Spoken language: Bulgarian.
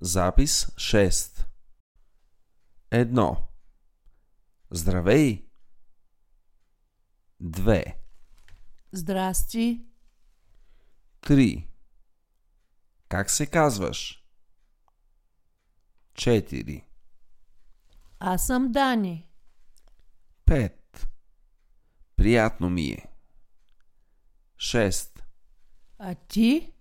Запис 6 1. Здравей! 2. Здрасти! 3. Как се казваш? 4. Аз съм Дани. 5. Приятно ми е. 6. А ти?